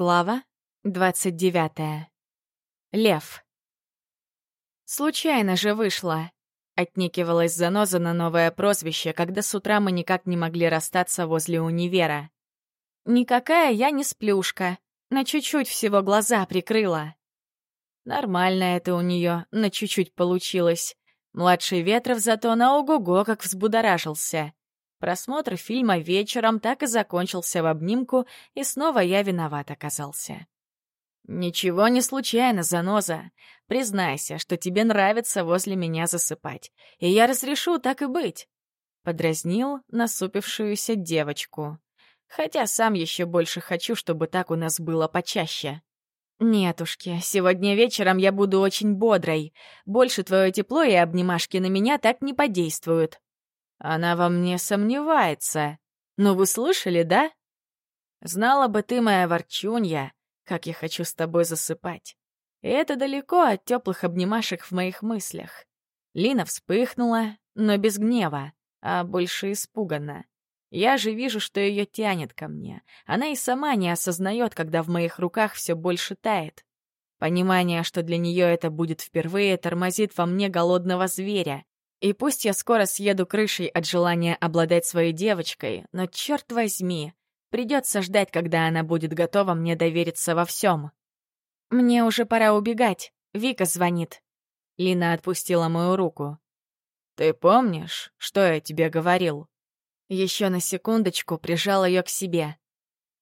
Глава 29. Лев. «Случайно же вышло», — отнекивалась заноза на новое прозвище, когда с утра мы никак не могли расстаться возле универа. «Никакая я не сплюшка, на чуть-чуть всего глаза прикрыла». Нормально это у нее, на чуть-чуть получилось. Младший Ветров зато на ого-го как взбудоражился. Просмотр фильма вечером так и закончился в обнимку, и снова я виноват оказался. «Ничего не случайно, заноза. Признайся, что тебе нравится возле меня засыпать, и я разрешу так и быть», — подразнил насупившуюся девочку. «Хотя сам еще больше хочу, чтобы так у нас было почаще». «Нетушки, сегодня вечером я буду очень бодрой. Больше твое тепло и обнимашки на меня так не подействуют», она во мне сомневается. Но вы слышали, да? Знала бы ты, моя ворчунья, как я хочу с тобой засыпать. И это далеко от теплых обнимашек в моих мыслях. Лина вспыхнула, но без гнева, а больше испуганно. Я же вижу, что ее тянет ко мне. Она и сама не осознает, когда в моих руках все больше тает. Понимание, что для нее это будет впервые, тормозит во мне голодного зверя. И пусть я скоро съеду крышей от желания обладать своей девочкой, но, черт возьми, придется ждать, когда она будет готова мне довериться во всем. «Мне уже пора убегать. Вика звонит». Лина отпустила мою руку. «Ты помнишь, что я тебе говорил?» Еще на секундочку прижал ее к себе.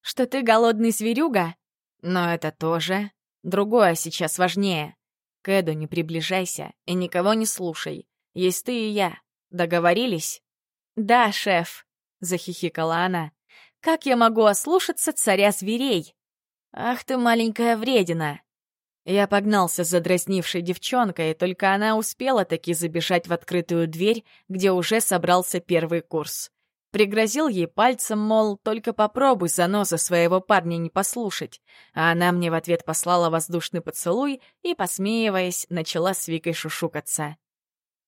«Что ты голодный зверюга?» «Но это тоже. Другое сейчас важнее. К Эду не приближайся и никого не слушай. Есть ты и я. Договорились?» «Да, шеф», — захихикала она. «Как я могу ослушаться царя зверей?» «Ах ты, маленькая вредина!» Я погнался за дразнившей девчонкой, только она успела таки забежать в открытую дверь, где уже собрался первый курс. Пригрозил ей пальцем, мол, только попробуй заноза своего парня не послушать, а она мне в ответ послала воздушный поцелуй и, посмеиваясь, начала с Викой шушукаться.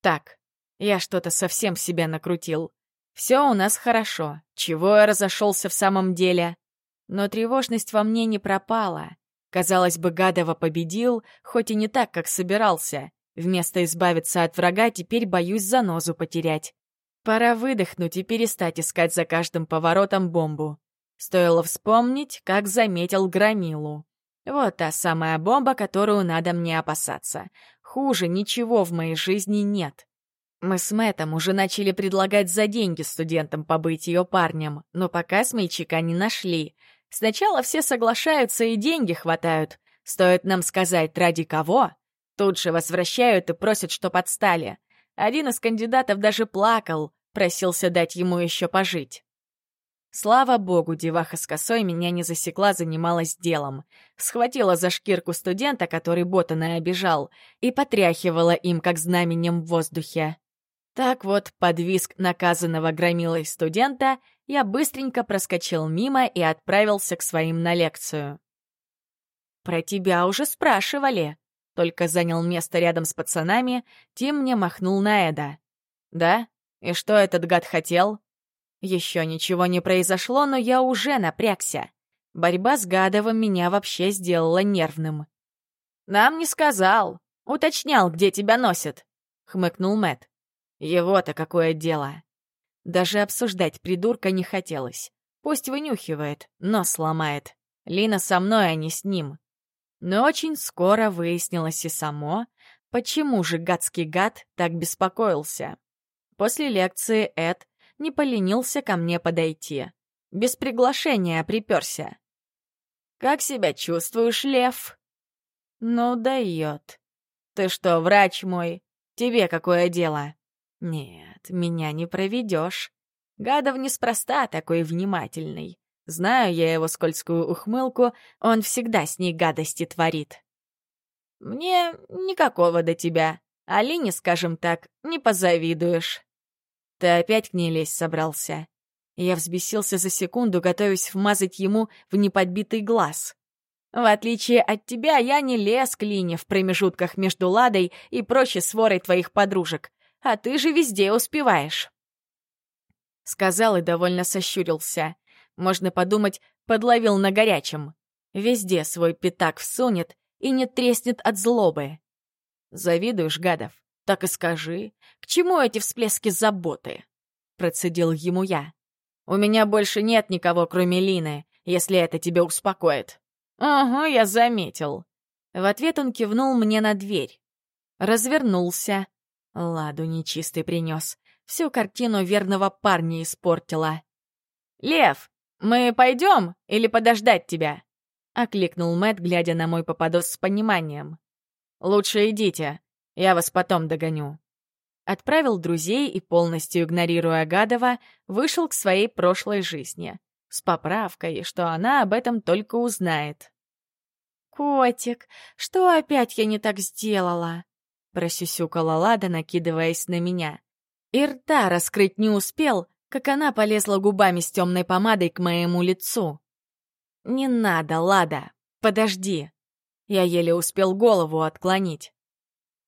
Так, я что-то совсем себя накрутил. Все у нас хорошо. Чего я разошелся в самом деле? Но тревожность во мне не пропала. Казалось бы, Гадова победил, хоть и не так, как собирался. Вместо избавиться от врага, теперь боюсь занозу потерять. Пора выдохнуть и перестать искать за каждым поворотом бомбу. Стоило вспомнить, как заметил Громилу. Вот та самая бомба, которую надо мне опасаться. Хуже ничего в моей жизни нет. Мы с Мэттом уже начали предлагать за деньги студентам побыть ее парнем, но пока смельчака не нашли. Сначала все соглашаются и деньги хватают. Стоит нам сказать, ради кого? Тут же возвращают и просят, что подстали. Один из кандидатов даже плакал, просился дать ему еще пожить. Слава богу, деваха с косой меня не засекла, занималась делом. Схватила за шкирку студента, который ботана обижал, и потряхивала им, как знаменем в воздухе. Так вот, под виск наказанного громилой студента, я быстренько проскочил мимо и отправился к своим на лекцию. «Про тебя уже спрашивали», только занял место рядом с пацанами, Тим мне махнул на Эда. «Да? И что этот гад хотел?» Еще ничего не произошло, но я уже напрягся. Борьба с Гадовым меня вообще сделала нервным. «Нам не сказал. Уточнял, где тебя носят», — хмыкнул Мэт. «Его-то какое дело?» Даже обсуждать придурка не хотелось. Пусть вынюхивает, но сломает. Лина со мной, а не с ним. Но очень скоро выяснилось и само, почему же гадский гад так беспокоился. После лекции Эд не поленился ко мне подойти. Без приглашения приперся. «Как себя чувствуешь, Лев?» «Ну, дает. Ты что, врач мой? Тебе какое дело?» «Нет, меня не проведешь. Гадов неспроста такой внимательный. Знаю я его скользкую ухмылку, он всегда с ней гадости творит». «Мне никакого до тебя. Алине, скажем так, не позавидуешь». Ты опять к ней лезть собрался. Я взбесился за секунду, готовясь вмазать ему в неподбитый глаз. В отличие от тебя, я не лез к Лине в промежутках между Ладой и прочей сворой твоих подружек, а ты же везде успеваешь. Сказал и довольно сощурился. Можно подумать, подловил на горячем. Везде свой пятак всунет и не треснет от злобы. Завидуешь, гадов? Так и скажи. К чему эти всплески заботы? Процедил ему я. У меня больше нет никого, кроме Лины, если это тебя успокоит. Ага, я заметил. В ответ он кивнул мне на дверь. Развернулся. Ладу нечистый принес. Всю картину верного парня испортила. «Лев, мы пойдем или подождать тебя?» — окликнул Мэт, глядя на мой попадос с пониманием. «Лучше идите, я вас потом догоню». Отправил друзей и, полностью игнорируя Гадова, вышел к своей прошлой жизни. С поправкой, что она об этом только узнает. «Котик, что опять я не так сделала?» — просюсюкала Лада, накидываясь на меня. И рта раскрыть не успел, как она полезла губами с темной помадой к моему лицу. «Не надо, Лада, подожди!» Я еле успел голову отклонить.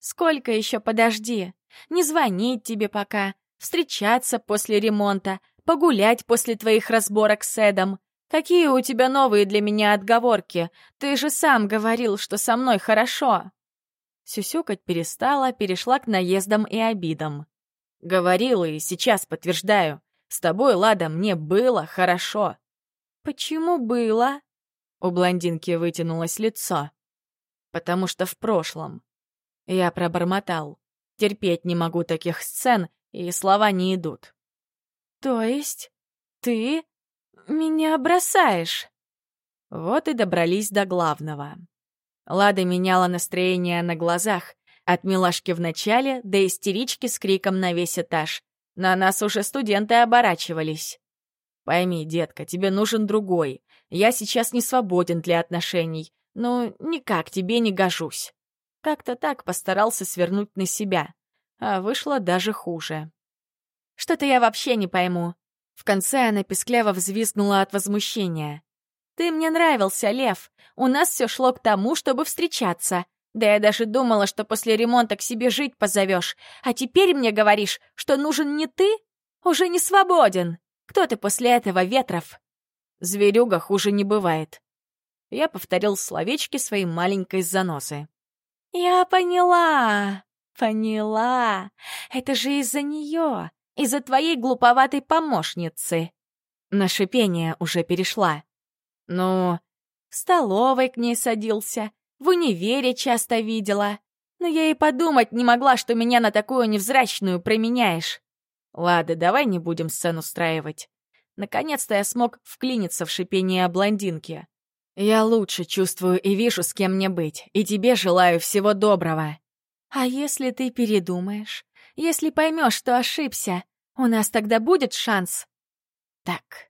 «Сколько еще подожди? Не звонить тебе пока, встречаться после ремонта, погулять после твоих разборок с Эдом. Какие у тебя новые для меня отговорки? Ты же сам говорил, что со мной хорошо!» Сюсюкать перестала, перешла к наездам и обидам. Говорила и сейчас подтверждаю. С тобой, Лада, мне было хорошо. Почему было? У блондинки вытянулось лицо. Потому что в прошлом. Я пробормотал. Терпеть не могу таких сцен, и слова не идут. То есть ты меня бросаешь? Вот и добрались до главного. Лада меняла настроение на глазах, от милашки в начале до истерички с криком на весь этаж. На нас уже студенты оборачивались. Пойми, детка, тебе нужен другой. Я сейчас не свободен для отношений. Ну, никак тебе не гожусь. Как-то так постарался свернуть на себя. А вышло даже хуже. Что-то я вообще не пойму. В конце она пескляво взвизгнула от возмущения. «Ты мне нравился, Лев. У нас все шло к тому, чтобы встречаться. Да я даже думала, что после ремонта к себе жить позовешь. А теперь мне говоришь, что нужен не ты? Уже не свободен. Кто ты после этого, Ветров? Зверюга хуже не бывает. Я повторил словечки своей маленькой заносы. Я поняла, поняла. Это же из-за нее, из-за твоей глуповатой помощницы. На шипение уже перешла. Ну, в столовой к ней садился, в универе часто видела. Но я и подумать не могла, что меня на такую невзрачную променяешь. Ладно, давай не будем сцену устраивать. Наконец-то я смог вклиниться в шипение о блондинке. Я лучше чувствую и вижу, с кем мне быть, и тебе желаю всего доброго. А если ты передумаешь? Если поймешь, что ошибся, у нас тогда будет шанс? Так,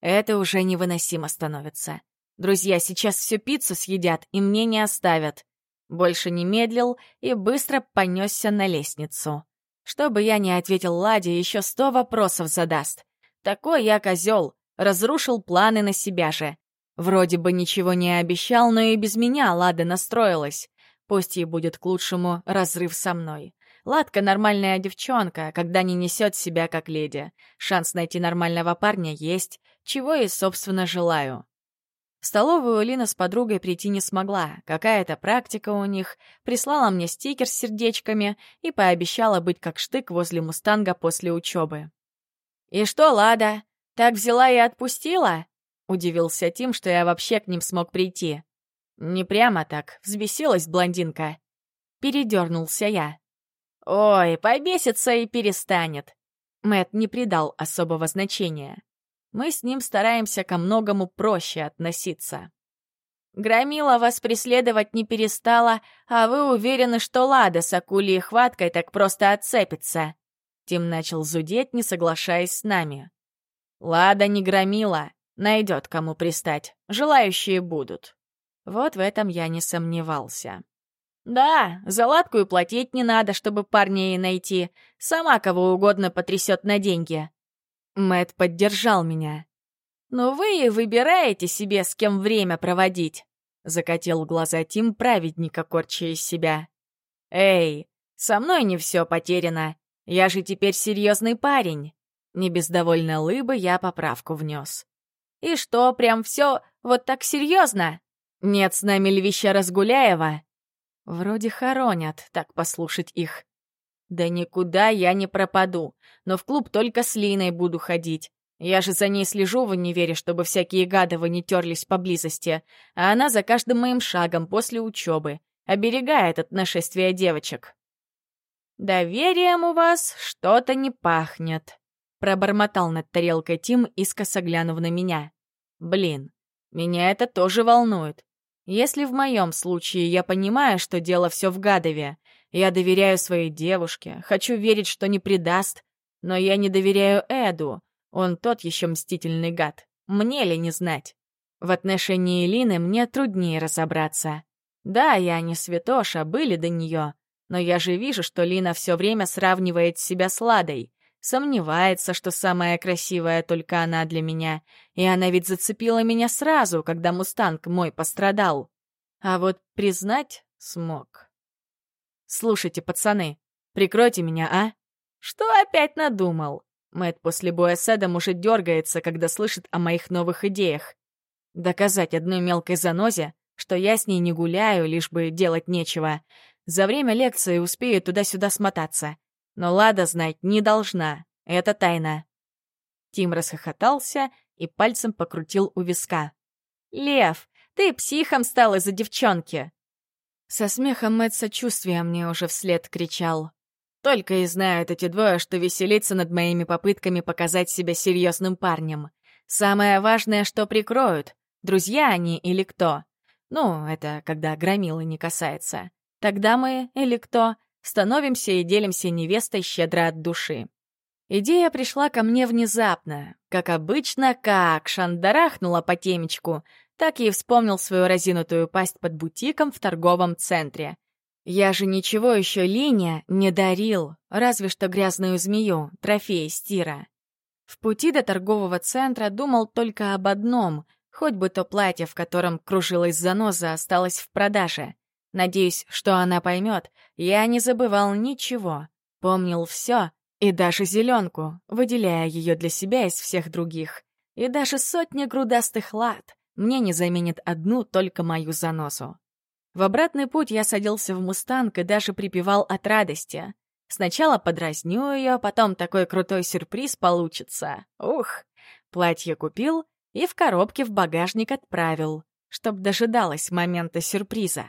это уже невыносимо становится. Друзья сейчас всю пиццу съедят и мне не оставят. Больше не медлил и быстро понесся на лестницу. Чтобы я не ответил Ладе, еще сто вопросов задаст. Такой я козел, разрушил планы на себя же. Вроде бы ничего не обещал, но и без меня Лада настроилась. Пусть ей будет к лучшему разрыв со мной. Ладка нормальная девчонка, когда не несет себя как леди. Шанс найти нормального парня есть, чего и, собственно, желаю. В столовую Лина с подругой прийти не смогла. Какая-то практика у них. Прислала мне стикер с сердечками и пообещала быть как штык возле «Мустанга» после учебы. «И что, Лада, так взяла и отпустила?» Удивился Тим, что я вообще к ним смог прийти. «Не прямо так, взбесилась блондинка». Передернулся я. «Ой, побесится и перестанет». Мэт не придал особого значения мы с ним стараемся ко многому проще относиться. Громила вас преследовать не перестала, а вы уверены, что Лада с акулей хваткой так просто отцепится. Тим начал зудеть, не соглашаясь с нами. Лада не громила, найдет кому пристать, желающие будут. Вот в этом я не сомневался. Да, за Ладку и платить не надо, чтобы парня ей найти. Сама кого угодно потрясет на деньги. Мэт поддержал меня. «Но вы выбираете себе, с кем время проводить», — закатил глаза Тим, праведника корча из себя. «Эй, со мной не все потеряно. Я же теперь серьезный парень». Не без довольной лыбы я поправку внес. «И что, прям все вот так серьезно? Нет с нами львища Разгуляева? Вроде хоронят, так послушать их. Да никуда я не пропаду, но в клуб только с Линой буду ходить. Я же за ней слежу в универе, чтобы всякие гадовы не терлись поблизости, а она за каждым моим шагом после учебы оберегает от нашествия девочек. «Доверием у вас что-то не пахнет», — пробормотал над тарелкой Тим, искоса глянув на меня. «Блин, меня это тоже волнует. Если в моем случае я понимаю, что дело все в Гадове, я доверяю своей девушке, хочу верить, что не предаст, но я не доверяю Эду, он тот еще мстительный гад. Мне ли не знать? В отношении Лины мне труднее разобраться. Да, я не святоша, были до нее, но я же вижу, что Лина все время сравнивает себя с Ладой, сомневается, что самая красивая только она для меня, и она ведь зацепила меня сразу, когда мустанг мой пострадал. А вот признать смог. Слушайте, пацаны, прикройте меня, а? Что опять надумал? Мэт после боя с Эдом уже дергается, когда слышит о моих новых идеях. Доказать одной мелкой занозе, что я с ней не гуляю, лишь бы делать нечего. За время лекции успею туда-сюда смотаться. Но Лада знать не должна. Это тайна. Тим расхохотался и пальцем покрутил у виска. «Лев, ты психом стал из-за девчонки!» Со смехом Мэтт сочувствия мне уже вслед кричал. Только и знают эти двое, что веселиться над моими попытками показать себя серьезным парнем. Самое важное, что прикроют. Друзья они или кто? Ну, это когда громилы не касается. Тогда мы, или кто, становимся и делимся невестой щедро от души. Идея пришла ко мне внезапно. Как обычно, как шандарахнула по темечку, так и вспомнил свою разинутую пасть под бутиком в торговом центре. Я же ничего еще Лине не дарил, разве что грязную змею, трофей стира. В пути до торгового центра думал только об одном, хоть бы то платье, в котором кружилась заноза, осталось в продаже. Надеюсь, что она поймет, я не забывал ничего, помнил все и даже зеленку, выделяя ее для себя из всех других. И даже сотни грудастых лад мне не заменит одну только мою заносу. В обратный путь я садился в «Мустанг» и даже припевал от радости. Сначала подразню ее, потом такой крутой сюрприз получится. Ух! Платье купил и в коробке в багажник отправил, чтоб дожидалась момента сюрприза.